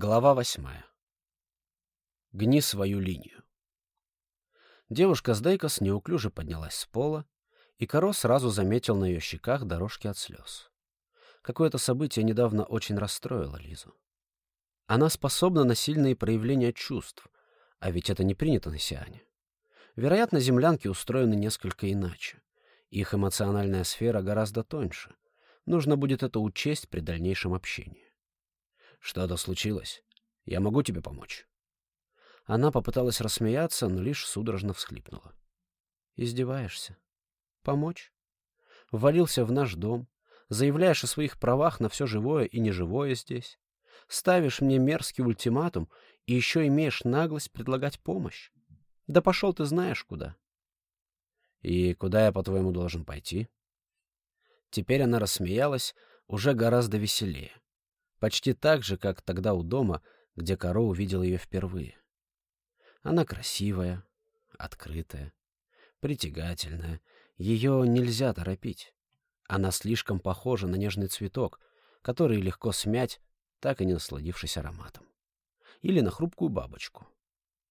Глава восьмая. Гни свою линию. Девушка с Дейкос неуклюже поднялась с пола, и Каро сразу заметил на ее щеках дорожки от слез. Какое-то событие недавно очень расстроило Лизу. Она способна на сильные проявления чувств, а ведь это не принято на Сиане. Вероятно, землянки устроены несколько иначе. Их эмоциональная сфера гораздо тоньше. Нужно будет это учесть при дальнейшем общении. Что-то случилось? Я могу тебе помочь?» Она попыталась рассмеяться, но лишь судорожно всхлипнула. «Издеваешься? Помочь?» Ввалился в наш дом, заявляешь о своих правах на все живое и неживое здесь, ставишь мне мерзкий ультиматум и еще имеешь наглость предлагать помощь. Да пошел ты знаешь куда. И куда я, по-твоему, должен пойти? Теперь она рассмеялась уже гораздо веселее. Почти так же, как тогда у дома, где Каро увидел ее впервые. Она красивая, открытая, притягательная. Ее нельзя торопить. Она слишком похожа на нежный цветок, который легко смять, так и не насладившись ароматом. Или на хрупкую бабочку.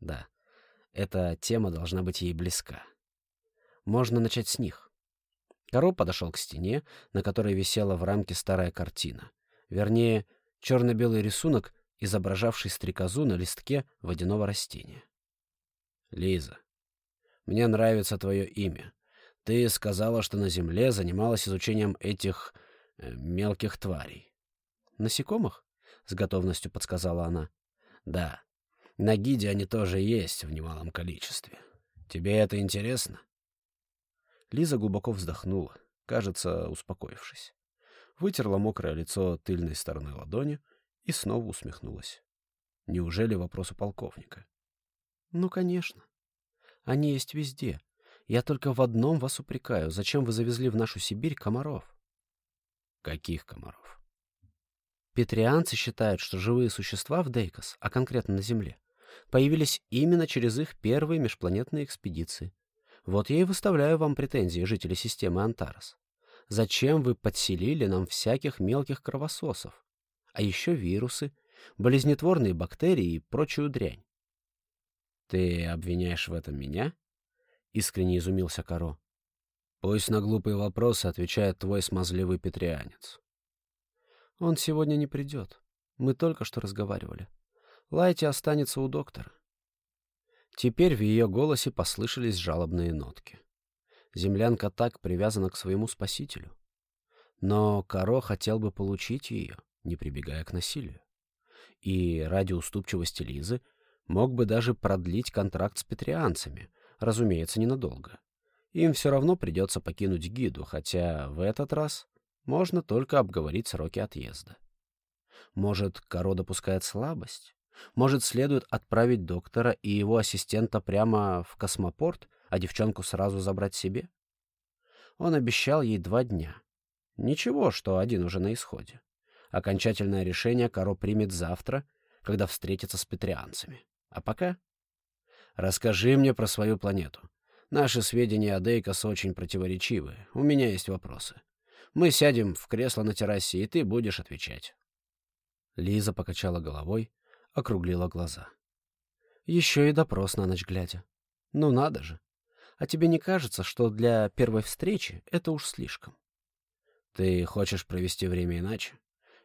Да, эта тема должна быть ей близка. Можно начать с них. Каро подошел к стене, на которой висела в рамке старая картина. Вернее, черно-белый рисунок, изображавший стрекозу на листке водяного растения. «Лиза, мне нравится твое имя. Ты сказала, что на Земле занималась изучением этих э, мелких тварей». «Насекомых?» — с готовностью подсказала она. «Да. На гиде они тоже есть в немалом количестве. Тебе это интересно?» Лиза глубоко вздохнула, кажется, успокоившись вытерла мокрое лицо тыльной стороной ладони и снова усмехнулась. Неужели вопрос у полковника? Ну, конечно. Они есть везде. Я только в одном вас упрекаю. Зачем вы завезли в нашу Сибирь комаров? Каких комаров? Петрианцы считают, что живые существа в Дейкос, а конкретно на Земле, появились именно через их первые межпланетные экспедиции. Вот я и выставляю вам претензии жителей системы Антарес. Зачем вы подселили нам всяких мелких кровососов? А еще вирусы, болезнетворные бактерии и прочую дрянь. Ты обвиняешь в этом меня? Искренне изумился Каро. Пусть на глупые вопросы отвечает твой смазливый петрианец. Он сегодня не придет. Мы только что разговаривали. Лайти останется у доктора. Теперь в ее голосе послышались жалобные нотки. Землянка так привязана к своему спасителю. Но Каро хотел бы получить ее, не прибегая к насилию. И ради уступчивости Лизы мог бы даже продлить контракт с петрианцами, разумеется, ненадолго. Им все равно придется покинуть гиду, хотя в этот раз можно только обговорить сроки отъезда. Может, Каро допускает слабость? Может, следует отправить доктора и его ассистента прямо в космопорт, а девчонку сразу забрать себе? Он обещал ей два дня. Ничего, что один уже на исходе. Окончательное решение Каро примет завтра, когда встретится с петрианцами. А пока... Расскажи мне про свою планету. Наши сведения о Дейкос очень противоречивы. У меня есть вопросы. Мы сядем в кресло на террасе, и ты будешь отвечать. Лиза покачала головой, округлила глаза. Еще и допрос на ночь глядя. Ну надо же. А тебе не кажется, что для первой встречи это уж слишком? Ты хочешь провести время иначе?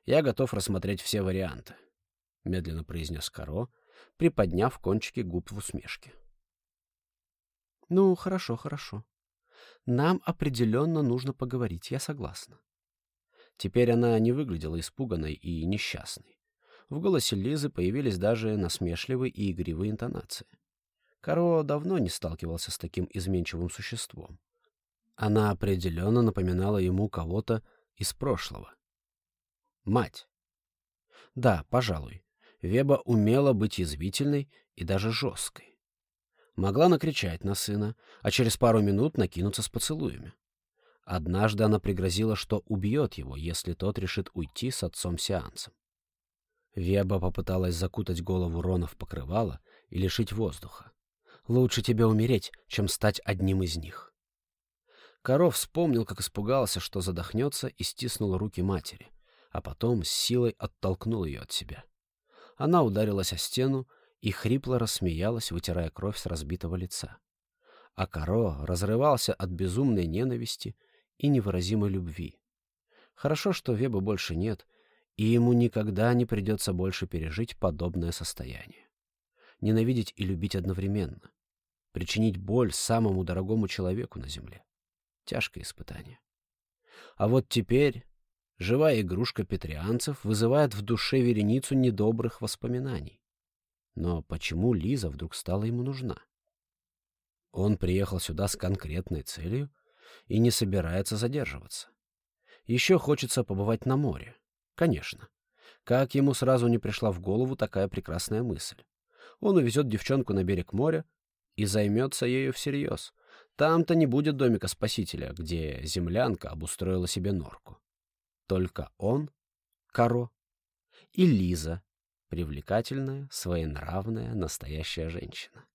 Я готов рассмотреть все варианты, — медленно произнес Каро, приподняв кончики губ в усмешке. Ну, хорошо, хорошо. Нам определенно нужно поговорить, я согласна. Теперь она не выглядела испуганной и несчастной. В голосе Лизы появились даже насмешливые и игривые интонации. Каро давно не сталкивался с таким изменчивым существом. Она определенно напоминала ему кого-то из прошлого. Мать. Да, пожалуй, Веба умела быть язвительной и даже жесткой. Могла накричать на сына, а через пару минут накинуться с поцелуями. Однажды она пригрозила, что убьет его, если тот решит уйти с отцом-сеансом. Веба попыталась закутать голову Рона в покрывало и лишить воздуха. Лучше тебе умереть, чем стать одним из них. Коров вспомнил, как испугался, что задохнется, и стиснул руки матери, а потом с силой оттолкнул ее от себя. Она ударилась о стену и хрипло рассмеялась, вытирая кровь с разбитого лица. А Каро разрывался от безумной ненависти и невыразимой любви. Хорошо, что Веба больше нет, и ему никогда не придется больше пережить подобное состояние. Ненавидеть и любить одновременно. Причинить боль самому дорогому человеку на земле. Тяжкое испытание. А вот теперь живая игрушка петрианцев вызывает в душе вереницу недобрых воспоминаний. Но почему Лиза вдруг стала ему нужна? Он приехал сюда с конкретной целью и не собирается задерживаться. Еще хочется побывать на море. Конечно. Как ему сразу не пришла в голову такая прекрасная мысль? Он увезет девчонку на берег моря и займется ею всерьез. Там-то не будет домика спасителя, где землянка обустроила себе норку. Только он, Каро, и Лиза, привлекательная, своенравная, настоящая женщина.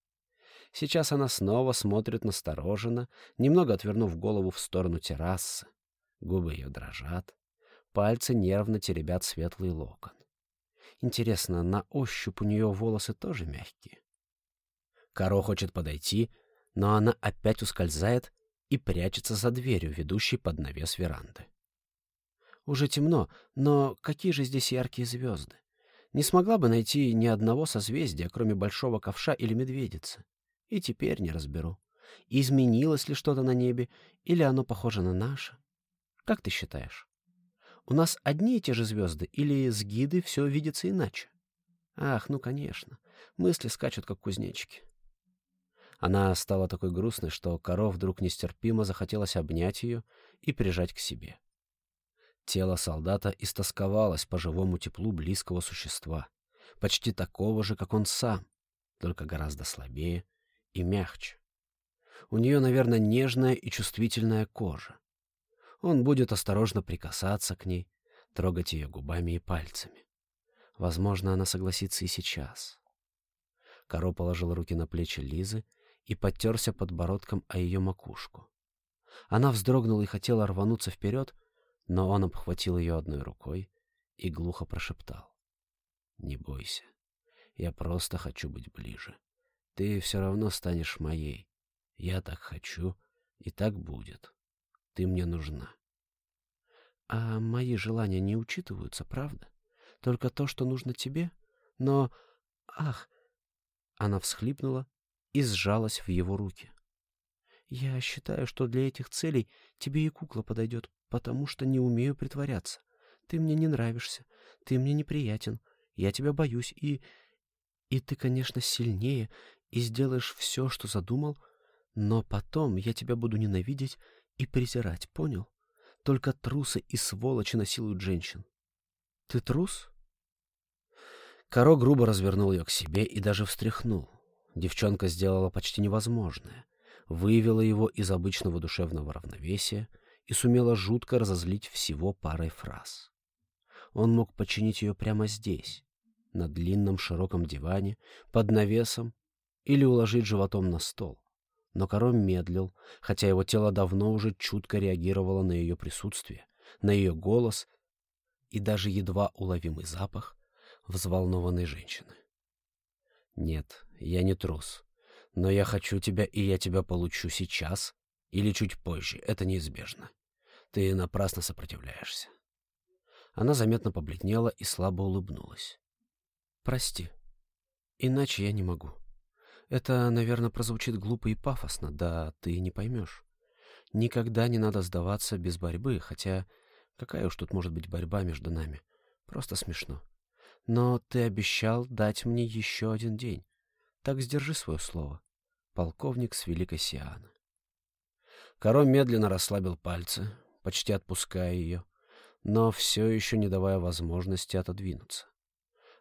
Сейчас она снова смотрит настороженно, немного отвернув голову в сторону террасы. Губы ее дрожат, пальцы нервно теребят светлый локон. Интересно, на ощупь у нее волосы тоже мягкие? Каро хочет подойти, но она опять ускользает и прячется за дверью, ведущей под навес веранды. Уже темно, но какие же здесь яркие звезды? Не смогла бы найти ни одного созвездия, кроме большого ковша или медведицы. И теперь не разберу, изменилось ли что-то на небе, или оно похоже на наше. Как ты считаешь? У нас одни и те же звезды, или с гиды все видится иначе? Ах, ну, конечно. Мысли скачут, как кузнечики. Она стала такой грустной, что коров вдруг нестерпимо захотелось обнять ее и прижать к себе. Тело солдата истосковалось по живому теплу близкого существа, почти такого же, как он сам, только гораздо слабее и мягче. У нее, наверное, нежная и чувствительная кожа. Он будет осторожно прикасаться к ней, трогать ее губами и пальцами. Возможно, она согласится и сейчас. Каро положил руки на плечи Лизы и подтерся подбородком о ее макушку. Она вздрогнула и хотела рвануться вперед, но он обхватил ее одной рукой и глухо прошептал. «Не бойся, я просто хочу быть ближе. Ты все равно станешь моей. Я так хочу, и так будет. Ты мне нужна. А мои желания не учитываются, правда? Только то, что нужно тебе? Но... Ах! Она всхлипнула и сжалась в его руки. Я считаю, что для этих целей тебе и кукла подойдет, потому что не умею притворяться. Ты мне не нравишься, ты мне неприятен, я тебя боюсь, и... И ты, конечно, сильнее, и сделаешь все, что задумал, но потом я тебя буду ненавидеть и презирать, понял? Только трусы и сволочи насилуют женщин. Ты трус? Каро грубо развернул ее к себе и даже встряхнул. Девчонка сделала почти невозможное. Вывела его из обычного душевного равновесия и сумела жутко разозлить всего парой фраз. Он мог починить ее прямо здесь, на длинном широком диване, под навесом, или уложить животом на стол но Каро медлил, хотя его тело давно уже чутко реагировало на ее присутствие, на ее голос и даже едва уловимый запах взволнованной женщины. «Нет, я не трус, но я хочу тебя, и я тебя получу сейчас или чуть позже, это неизбежно. Ты напрасно сопротивляешься». Она заметно побледнела и слабо улыбнулась. «Прости, иначе я не могу». Это, наверное, прозвучит глупо и пафосно, да ты не поймешь. Никогда не надо сдаваться без борьбы, хотя какая уж тут может быть борьба между нами. Просто смешно. Но ты обещал дать мне еще один день. Так сдержи свое слово. Полковник с Великой Сианы. Коро медленно расслабил пальцы, почти отпуская ее, но все еще не давая возможности отодвинуться.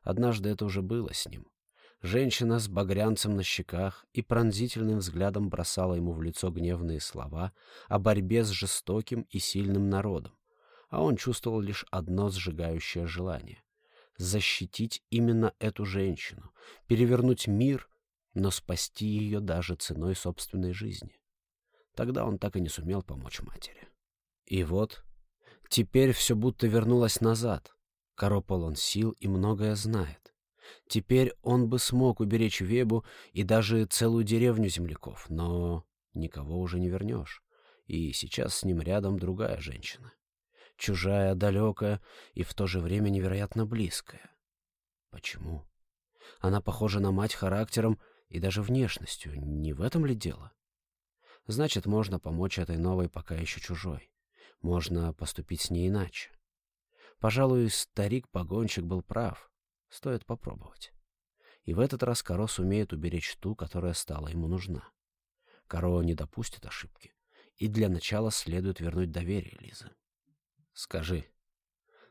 Однажды это уже было с ним. Женщина с багрянцем на щеках и пронзительным взглядом бросала ему в лицо гневные слова о борьбе с жестоким и сильным народом, а он чувствовал лишь одно сжигающее желание — защитить именно эту женщину, перевернуть мир, но спасти ее даже ценой собственной жизни. Тогда он так и не сумел помочь матери. И вот, теперь все будто вернулось назад. Коро полон сил и многое знает. Теперь он бы смог уберечь Вебу и даже целую деревню земляков, но никого уже не вернешь. И сейчас с ним рядом другая женщина. Чужая, далекая и в то же время невероятно близкая. Почему? Она похожа на мать характером и даже внешностью. Не в этом ли дело? Значит, можно помочь этой новой, пока еще чужой. Можно поступить с ней иначе. Пожалуй, старик-погонщик был прав. Стоит попробовать. И в этот раз Каро сумеет уберечь ту, которая стала ему нужна. Каро не допустит ошибки. И для начала следует вернуть доверие Лизы. Скажи,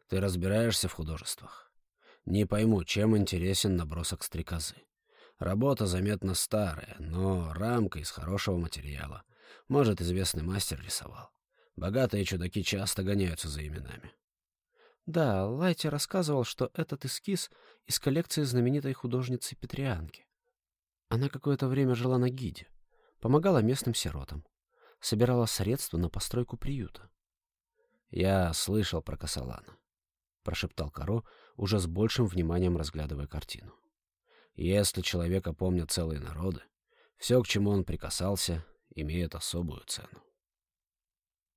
ты разбираешься в художествах? Не пойму, чем интересен набросок стрекозы. Работа заметно старая, но рамка из хорошего материала. Может, известный мастер рисовал. Богатые чудаки часто гоняются за именами. Да, Лайти рассказывал, что этот эскиз из коллекции знаменитой художницы Петрианки. Она какое-то время жила на гиде, помогала местным сиротам, собирала средства на постройку приюта. «Я слышал про Касалана», — прошептал Каро, уже с большим вниманием разглядывая картину. «Если человека помнят целые народы, все, к чему он прикасался, имеет особую цену».